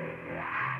Yeah.